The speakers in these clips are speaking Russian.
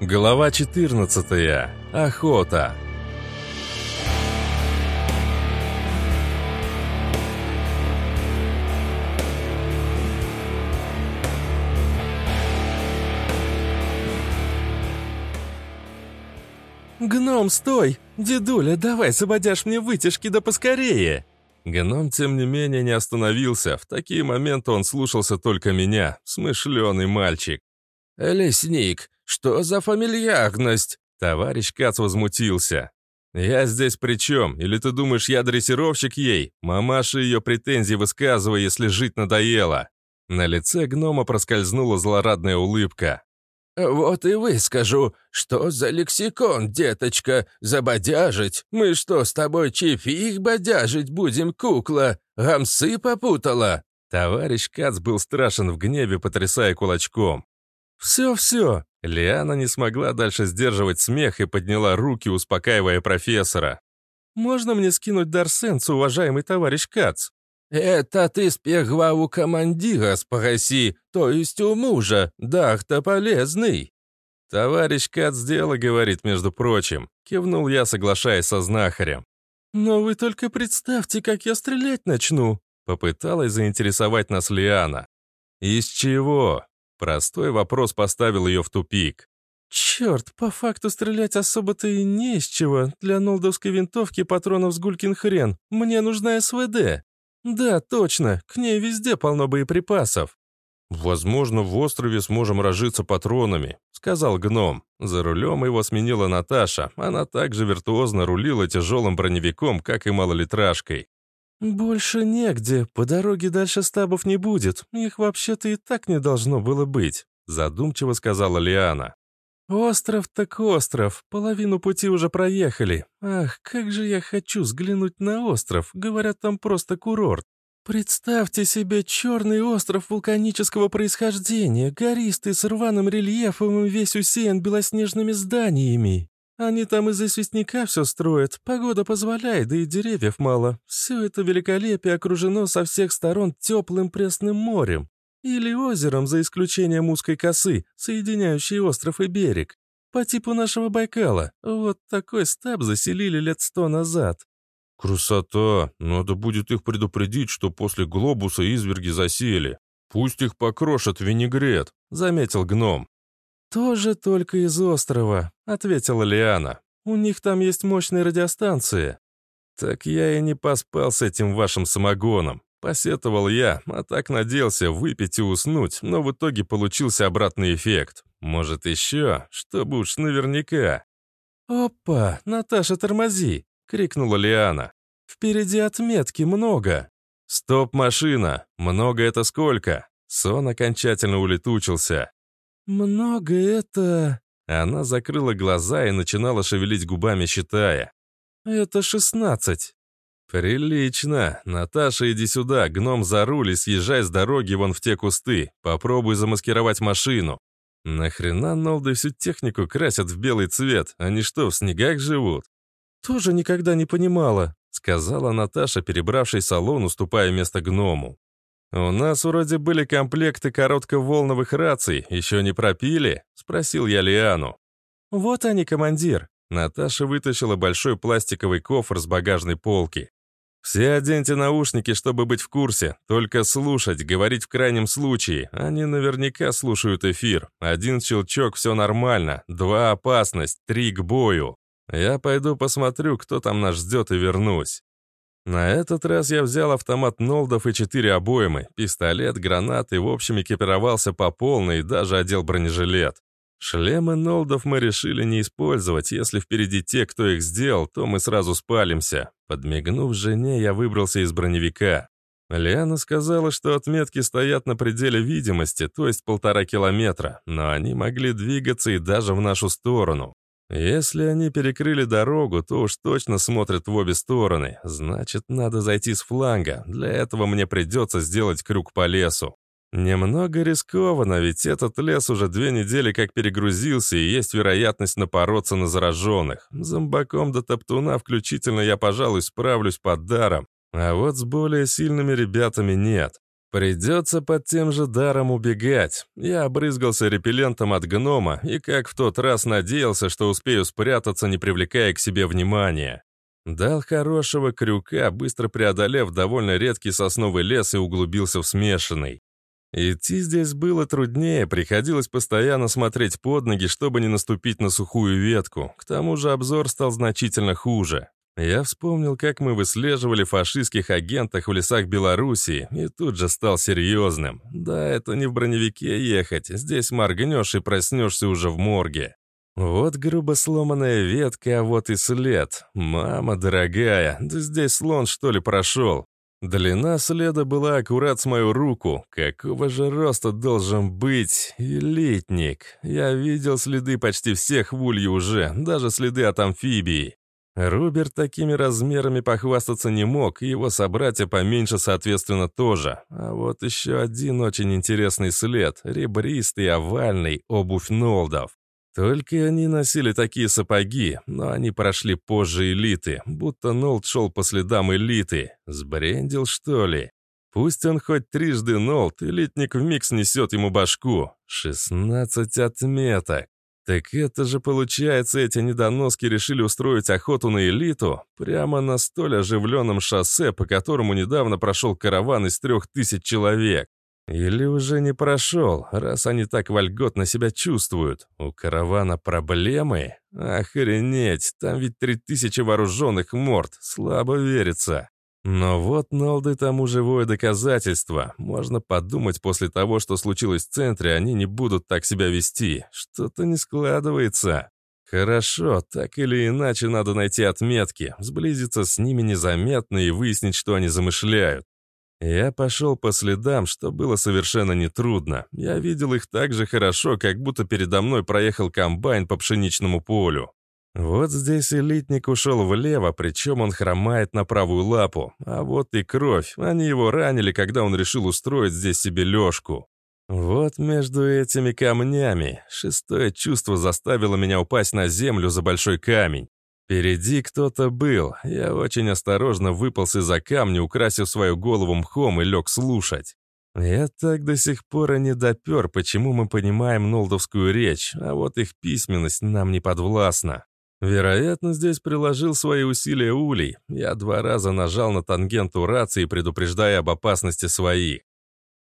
Глава 14. Охота. «Гном, стой! Дедуля, давай заводяшь мне вытяжки да поскорее!» Гном, тем не менее, не остановился. В такие моменты он слушался только меня, смышленый мальчик. «Лесник, что за фамильярность?» Товарищ Кац возмутился. «Я здесь при чем? Или ты думаешь, я дрессировщик ей? Мамаша ее претензии высказывай, если жить надоело». На лице гнома проскользнула злорадная улыбка. «Вот и выскажу, что за лексикон, деточка, забодяжить? Мы что, с тобой чифих бодяжить будем, кукла? Гамсы попутала?» Товарищ Кац был страшен в гневе, потрясая кулачком. «Все-все!» Лиана не смогла дальше сдерживать смех и подняла руки, успокаивая профессора. «Можно мне скинуть дар сенсу, уважаемый товарищ Кац?» «Это ты сперва у командира спроси, то есть у мужа, дар-то полезный». «Товарищ Кац дело говорит, между прочим», — кивнул я, соглашаясь со знахарем. «Но вы только представьте, как я стрелять начну», — попыталась заинтересовать нас Лиана. «Из чего?» Простой вопрос поставил ее в тупик. «Черт, по факту стрелять особо-то и не из чего. Для нолдовской винтовки патронов с гулькин хрен. Мне нужна СВД». «Да, точно, к ней везде полно боеприпасов». «Возможно, в острове сможем разжиться патронами», — сказал гном. За рулем его сменила Наташа. Она также виртуозно рулила тяжелым броневиком, как и малолитражкой. «Больше негде. По дороге дальше стабов не будет. Их вообще-то и так не должно было быть», — задумчиво сказала Лиана. «Остров так остров. Половину пути уже проехали. Ах, как же я хочу взглянуть на остров. Говорят, там просто курорт. Представьте себе черный остров вулканического происхождения, гористый, с рваным рельефом и весь усеян белоснежными зданиями. Они там из известняка все строят, погода позволяет, да и деревьев мало. Все это великолепие окружено со всех сторон теплым пресным морем. Или озером, за исключением узкой косы, соединяющей остров и берег. По типу нашего Байкала. Вот такой стаб заселили лет сто назад. «Красота! Надо будет их предупредить, что после глобуса изверги засели. Пусть их покрошат винегрет», — заметил гном. «Тоже только из острова», — ответила Лиана. «У них там есть мощные радиостанции». «Так я и не поспал с этим вашим самогоном», — посетовал я, а так надеялся выпить и уснуть, но в итоге получился обратный эффект. Может, еще, чтобы уж наверняка. «Опа, Наташа, тормози!» — крикнула Лиана. «Впереди отметки много!» «Стоп, машина! Много это сколько?» Сон окончательно улетучился. «Много это...» Она закрыла глаза и начинала шевелить губами, считая. «Это шестнадцать». «Прилично. Наташа, иди сюда, гном за руль и съезжай с дороги вон в те кусты. Попробуй замаскировать машину. Нахрена Нолды всю технику красят в белый цвет? Они что, в снегах живут?» «Тоже никогда не понимала», — сказала Наташа, перебравшись салон, уступая место гному. «У нас вроде были комплекты коротковолновых раций, еще не пропили?» — спросил я Лиану. «Вот они, командир». Наташа вытащила большой пластиковый кофр с багажной полки. «Все оденьте наушники, чтобы быть в курсе. Только слушать, говорить в крайнем случае. Они наверняка слушают эфир. Один щелчок — все нормально. Два — опасность. Три — к бою. Я пойду посмотрю, кто там нас ждет и вернусь». На этот раз я взял автомат Нолдов и четыре обоймы, пистолет, гранаты, в общем, экипировался по полной и даже одел бронежилет. Шлемы Нолдов мы решили не использовать, если впереди те, кто их сделал, то мы сразу спалимся. Подмигнув жене, я выбрался из броневика. Лиана сказала, что отметки стоят на пределе видимости, то есть полтора километра, но они могли двигаться и даже в нашу сторону. Если они перекрыли дорогу, то уж точно смотрят в обе стороны. Значит, надо зайти с фланга. Для этого мне придется сделать крюк по лесу. Немного рискованно, ведь этот лес уже две недели как перегрузился, и есть вероятность напороться на зараженных. Зомбаком до топтуна включительно я, пожалуй, справлюсь под даром. А вот с более сильными ребятами нет. Придется под тем же даром убегать. Я обрызгался репеллентом от гнома и, как в тот раз, надеялся, что успею спрятаться, не привлекая к себе внимания. Дал хорошего крюка, быстро преодолев довольно редкий сосновый лес и углубился в смешанный. Идти здесь было труднее, приходилось постоянно смотреть под ноги, чтобы не наступить на сухую ветку. К тому же обзор стал значительно хуже. Я вспомнил, как мы выслеживали фашистских агентах в лесах Белоруссии, и тут же стал серьезным. Да, это не в броневике ехать, здесь моргнешь и проснешься уже в морге. Вот грубо сломанная ветка, а вот и след. Мама дорогая, да здесь слон что ли прошел? Длина следа была аккурат с мою руку. Какого же роста должен быть элитник? Я видел следы почти всех в улье уже, даже следы от амфибии. Руберт такими размерами похвастаться не мог, и его собратья поменьше, соответственно, тоже. А вот еще один очень интересный след, ребристый, овальный, обувь Нолдов. Только они носили такие сапоги, но они прошли позже элиты, будто Нолд шел по следам элиты. Сбрендил, что ли? Пусть он хоть трижды Нолд, элитник вмиг снесет ему башку. 16 отметок. Так это же получается, эти недоноски решили устроить охоту на элиту прямо на столь оживленном шоссе, по которому недавно прошел караван из трех тысяч человек. Или уже не прошел, раз они так вольготно себя чувствуют. У каравана проблемы? Охренеть, там ведь три тысячи вооруженных морд, слабо верится. Но вот Нолды тому живое доказательство. Можно подумать, после того, что случилось в центре, они не будут так себя вести. Что-то не складывается. Хорошо, так или иначе надо найти отметки, сблизиться с ними незаметно и выяснить, что они замышляют. Я пошел по следам, что было совершенно нетрудно. Я видел их так же хорошо, как будто передо мной проехал комбайн по пшеничному полю. Вот здесь элитник ушел влево, причем он хромает на правую лапу. А вот и кровь. Они его ранили, когда он решил устроить здесь себе лёжку. Вот между этими камнями шестое чувство заставило меня упасть на землю за большой камень. Впереди кто-то был. Я очень осторожно выполз из-за камня, украсив свою голову мхом и лег слушать. Я так до сих пор и не допер, почему мы понимаем нолдовскую речь, а вот их письменность нам не подвластна. Вероятно, здесь приложил свои усилия Улей. Я два раза нажал на тангенту рации, предупреждая об опасности своих.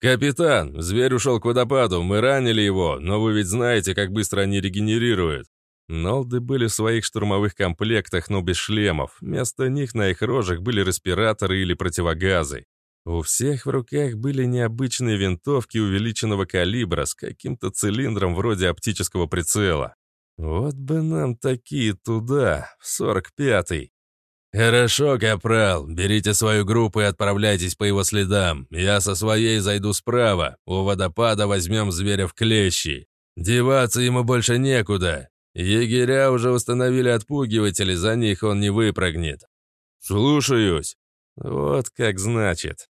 «Капитан, зверь ушел к водопаду, мы ранили его, но вы ведь знаете, как быстро они регенерируют». Нолды были в своих штурмовых комплектах, но без шлемов. Вместо них на их рожах были респираторы или противогазы. У всех в руках были необычные винтовки увеличенного калибра с каким-то цилиндром вроде оптического прицела. Вот бы нам такие туда, в сорок пятый. «Хорошо, капрал, берите свою группу и отправляйтесь по его следам. Я со своей зайду справа. У водопада возьмем зверя в клещи. Деваться ему больше некуда. Егеря уже установили отпугиватели, за них он не выпрыгнет». «Слушаюсь». «Вот как значит».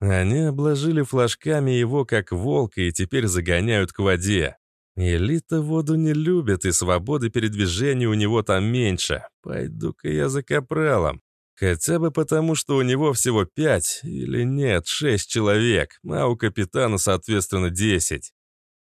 Они обложили флажками его как волка и теперь загоняют к воде. Элита воду не любит, и свободы передвижения у него там меньше. Пойду-ка я за капралом. Хотя бы потому, что у него всего пять, или нет, шесть человек, а у капитана, соответственно, десять.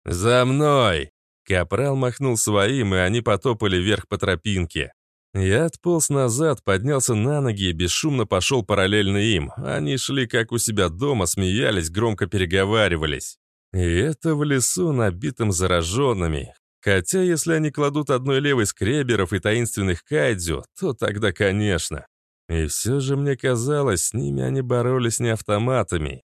«За мной!» Капрал махнул своим, и они потопали вверх по тропинке. Я отполз назад, поднялся на ноги и бесшумно пошел параллельно им. Они шли как у себя дома, смеялись, громко переговаривались. И это в лесу, набитым зараженными. Хотя, если они кладут одной левой скреберов и таинственных кайдзю, то тогда, конечно. И все же мне казалось, с ними они боролись не автоматами.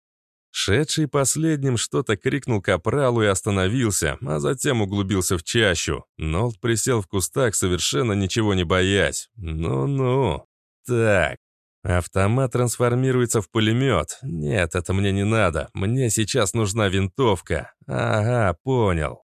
Шедший последним что-то крикнул капралу и остановился, а затем углубился в чащу. Нолт присел в кустах, совершенно ничего не боясь. Ну-ну. Так, Автомат трансформируется в пулемет. Нет, это мне не надо. Мне сейчас нужна винтовка. Ага, понял.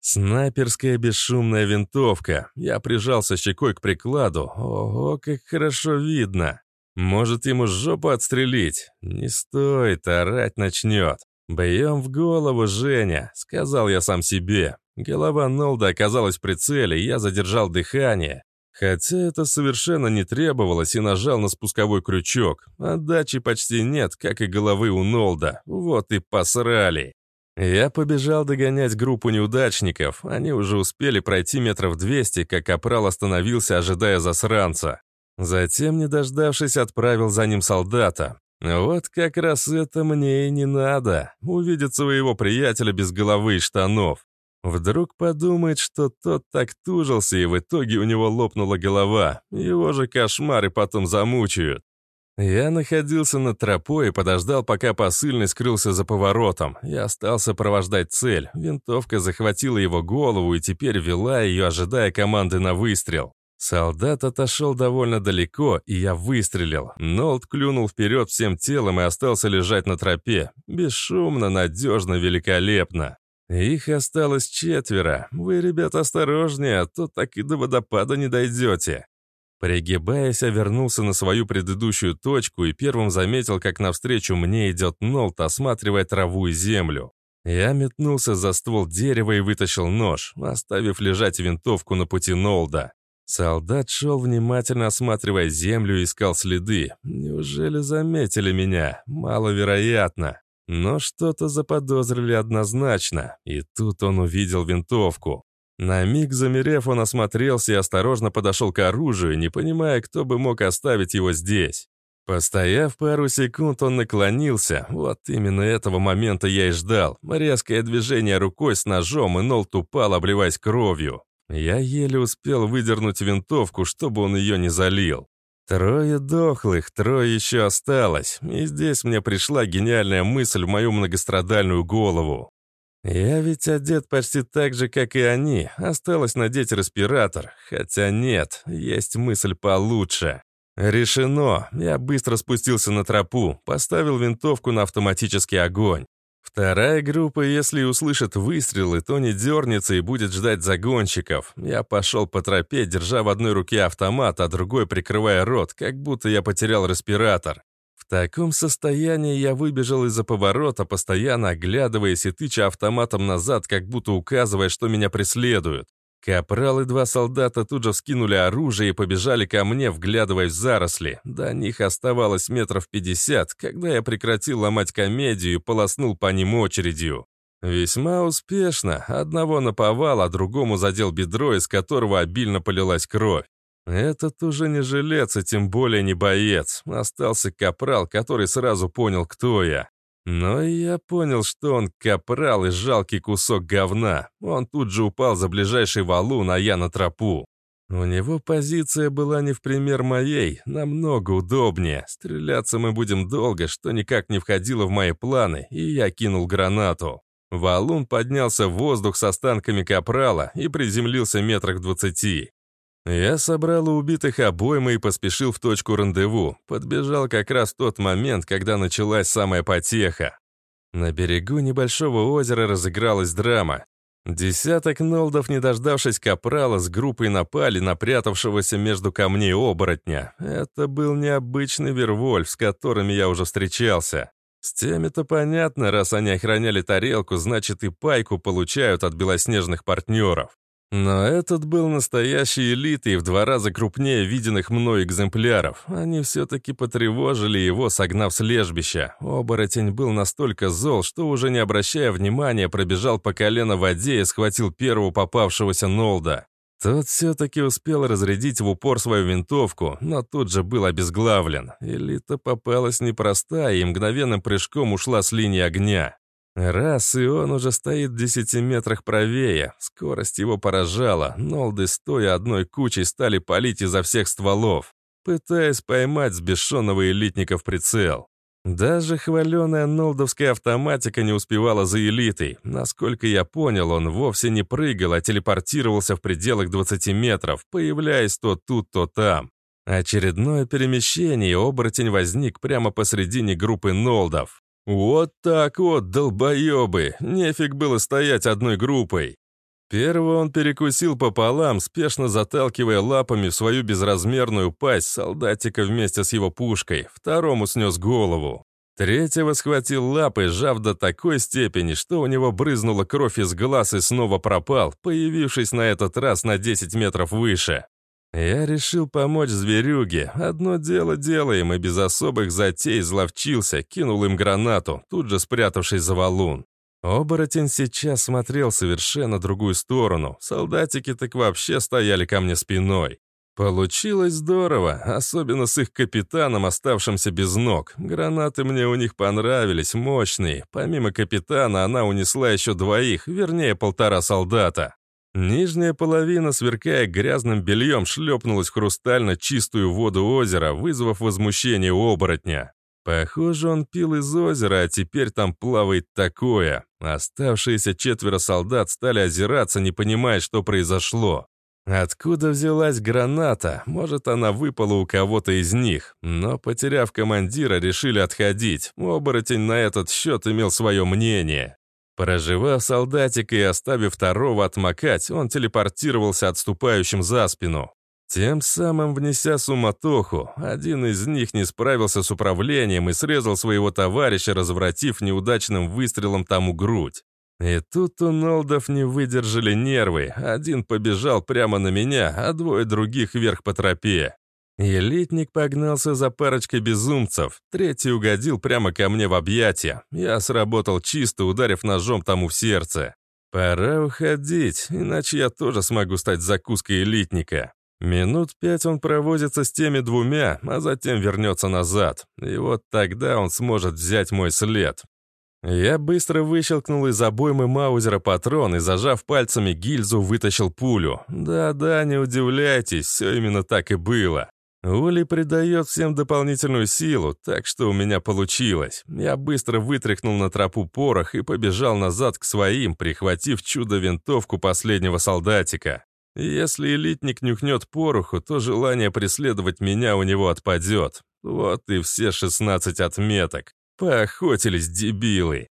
Снайперская бесшумная винтовка. Я прижался щекой к прикладу. Ого, как хорошо видно. Может, ему жопу отстрелить? Не стоит, орать начнет. «Бьем в голову, Женя», — сказал я сам себе. Голова Нолда оказалась в прицеле, я задержал дыхание. Хотя это совершенно не требовалось и нажал на спусковой крючок. Отдачи почти нет, как и головы у Нолда. Вот и посрали. Я побежал догонять группу неудачников. Они уже успели пройти метров 200, как Капрал остановился, ожидая засранца. Затем, не дождавшись, отправил за ним солдата. Вот как раз это мне и не надо. Увидеть своего приятеля без головы и штанов. Вдруг подумает, что тот так тужился, и в итоге у него лопнула голова. Его же кошмары потом замучают. Я находился над тропой и подождал, пока посыльный скрылся за поворотом. Я остался провождать цель. Винтовка захватила его голову и теперь вела ее, ожидая команды на выстрел. Солдат отошел довольно далеко, и я выстрелил. Нолт клюнул вперед всем телом и остался лежать на тропе. Бесшумно, надежно, великолепно. Их осталось четверо. Вы, ребята, осторожнее, а то так и до водопада не дойдете. Пригибаясь, я вернулся на свою предыдущую точку и первым заметил, как навстречу мне идет Нолт, осматривая траву и землю. Я метнулся за ствол дерева и вытащил нож, оставив лежать винтовку на пути Нолда. Солдат шел, внимательно осматривая землю и искал следы. Неужели заметили меня? Маловероятно. Но что-то заподозрили однозначно, и тут он увидел винтовку. На миг замерев, он осмотрелся и осторожно подошел к оружию, не понимая, кто бы мог оставить его здесь. Постояв пару секунд, он наклонился. Вот именно этого момента я и ждал. Резкое движение рукой с ножом, и Нолт упал, обливаясь кровью. Я еле успел выдернуть винтовку, чтобы он ее не залил. Трое дохлых, трое еще осталось, и здесь мне пришла гениальная мысль в мою многострадальную голову. Я ведь одет почти так же, как и они, осталось надеть респиратор, хотя нет, есть мысль получше. Решено, я быстро спустился на тропу, поставил винтовку на автоматический огонь. Вторая группа, если услышит выстрелы, то не дернется и будет ждать загонщиков. Я пошел по тропе, держа в одной руке автомат, а другой прикрывая рот, как будто я потерял респиратор. В таком состоянии я выбежал из-за поворота, постоянно оглядываясь и тыча автоматом назад, как будто указывая, что меня преследуют. Капрал и два солдата тут же вскинули оружие и побежали ко мне, вглядываясь в заросли. До них оставалось метров пятьдесят, когда я прекратил ломать комедию и полоснул по ним очередью. Весьма успешно. Одного наповал, а другому задел бедро, из которого обильно полилась кровь. Этот уже не жилец, и тем более не боец. Остался капрал, который сразу понял, кто я. Но я понял, что он капрал и жалкий кусок говна. Он тут же упал за ближайший валун, а я на тропу. У него позиция была не в пример моей, намного удобнее. Стреляться мы будем долго, что никак не входило в мои планы, и я кинул гранату. Валун поднялся в воздух с останками капрала и приземлился метрах двадцати. Я собрал у убитых обоймы и поспешил в точку рандеву. Подбежал как раз в тот момент, когда началась самая потеха. На берегу небольшого озера разыгралась драма. Десяток нолдов, не дождавшись капрала, с группой напали на прятавшегося между камней оборотня. Это был необычный Вервольф, с которыми я уже встречался. С теми-то понятно, раз они охраняли тарелку, значит и пайку получают от белоснежных партнеров. Но этот был настоящей элитой в два раза крупнее виденных мной экземпляров. Они все-таки потревожили его, согнав с лежбища. Оборотень был настолько зол, что уже не обращая внимания, пробежал по колено в воде и схватил первого попавшегося Нолда. Тот все-таки успел разрядить в упор свою винтовку, но тут же был обезглавлен. Элита попалась непростая и мгновенным прыжком ушла с линии огня. Раз, и он уже стоит в десяти метрах правее. Скорость его поражала. Нолды, стоя одной кучей, стали палить изо всех стволов, пытаясь поймать сбешенного элитника в прицел. Даже хваленая нолдовская автоматика не успевала за элитой. Насколько я понял, он вовсе не прыгал, а телепортировался в пределах 20 метров, появляясь то тут, то там. Очередное перемещение, оборотень возник прямо посредине группы нолдов. Вот так вот, долбоебы, нефиг было стоять одной группой. Первого он перекусил пополам, спешно заталкивая лапами в свою безразмерную пасть солдатика вместе с его пушкой, второму снес голову. Третьего схватил лапы, сжав до такой степени, что у него брызнула кровь из глаз и снова пропал, появившись на этот раз на 10 метров выше. Я решил помочь зверюге. Одно дело делаем, и без особых затей зловчился, кинул им гранату, тут же спрятавшись за валун. Оборотень сейчас смотрел совершенно другую сторону. Солдатики так вообще стояли ко мне спиной. Получилось здорово, особенно с их капитаном, оставшимся без ног. Гранаты мне у них понравились, мощные. Помимо капитана она унесла еще двоих, вернее полтора солдата. Нижняя половина, сверкая грязным бельем, шлепнулась в хрустально чистую воду озера, вызвав возмущение оборотня. Похоже, он пил из озера, а теперь там плавает такое. Оставшиеся четверо солдат стали озираться, не понимая, что произошло. Откуда взялась граната? Может, она выпала у кого-то из них. Но, потеряв командира, решили отходить. Оборотень на этот счет имел свое мнение. Проживав солдатика и оставив второго отмокать, он телепортировался отступающим за спину. Тем самым внеся суматоху, один из них не справился с управлением и срезал своего товарища, развратив неудачным выстрелом тому грудь. И тут у Нолдов не выдержали нервы. Один побежал прямо на меня, а двое других вверх по тропе. Элитник погнался за парочкой безумцев, третий угодил прямо ко мне в объятия. Я сработал чисто, ударив ножом тому в сердце. Пора уходить, иначе я тоже смогу стать закуской элитника. Минут пять он провозится с теми двумя, а затем вернется назад. И вот тогда он сможет взять мой след. Я быстро выщелкнул из обоймы Маузера патрон и, зажав пальцами гильзу, вытащил пулю. Да-да, не удивляйтесь, все именно так и было. Ули придает всем дополнительную силу, так что у меня получилось. Я быстро вытряхнул на тропу порох и побежал назад к своим, прихватив чудо-винтовку последнего солдатика. Если элитник нюхнет пороху, то желание преследовать меня у него отпадет. Вот и все 16 отметок. Поохотились дебилы.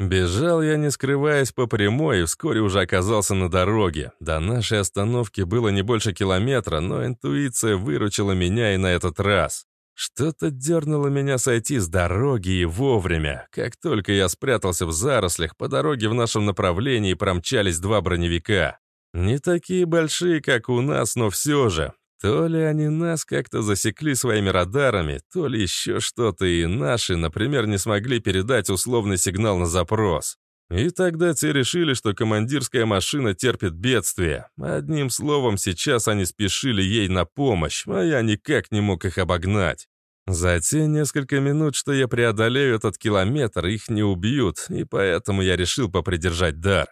Бежал я, не скрываясь по прямой, и вскоре уже оказался на дороге. До нашей остановки было не больше километра, но интуиция выручила меня и на этот раз. Что-то дернуло меня сойти с дороги и вовремя. Как только я спрятался в зарослях, по дороге в нашем направлении промчались два броневика. Не такие большие, как у нас, но все же. То ли они нас как-то засекли своими радарами, то ли еще что-то, и наши, например, не смогли передать условный сигнал на запрос. И тогда те решили, что командирская машина терпит бедствие. Одним словом, сейчас они спешили ей на помощь, а я никак не мог их обогнать. За те несколько минут, что я преодолею этот километр, их не убьют, и поэтому я решил попридержать дар.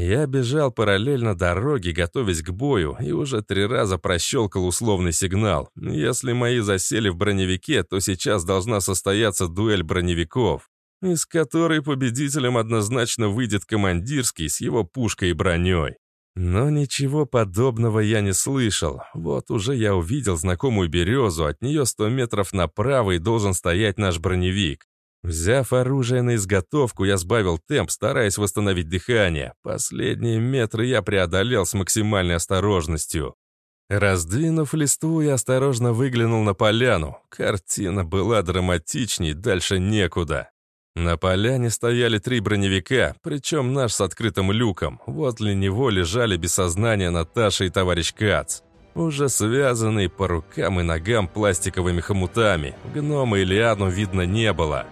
Я бежал параллельно дороге, готовясь к бою, и уже три раза прощелкал условный сигнал. Если мои засели в броневике, то сейчас должна состояться дуэль броневиков, из которой победителем однозначно выйдет командирский с его пушкой и броней. Но ничего подобного я не слышал. Вот уже я увидел знакомую березу, от нее 100 метров направо и должен стоять наш броневик. Взяв оружие на изготовку, я сбавил темп, стараясь восстановить дыхание. Последние метры я преодолел с максимальной осторожностью. Раздвинув листву, я осторожно выглянул на поляну. Картина была драматичней, дальше некуда. На поляне стояли три броневика, причем наш с открытым люком. Возле него лежали без сознания Наташа и товарищ Кац. Уже связанные по рукам и ногам пластиковыми хомутами. Гнома и Лиану видно не было.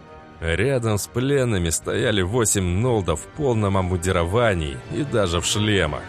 Рядом с пленными стояли восемь нолдов в полном обмундировании и даже в шлемах.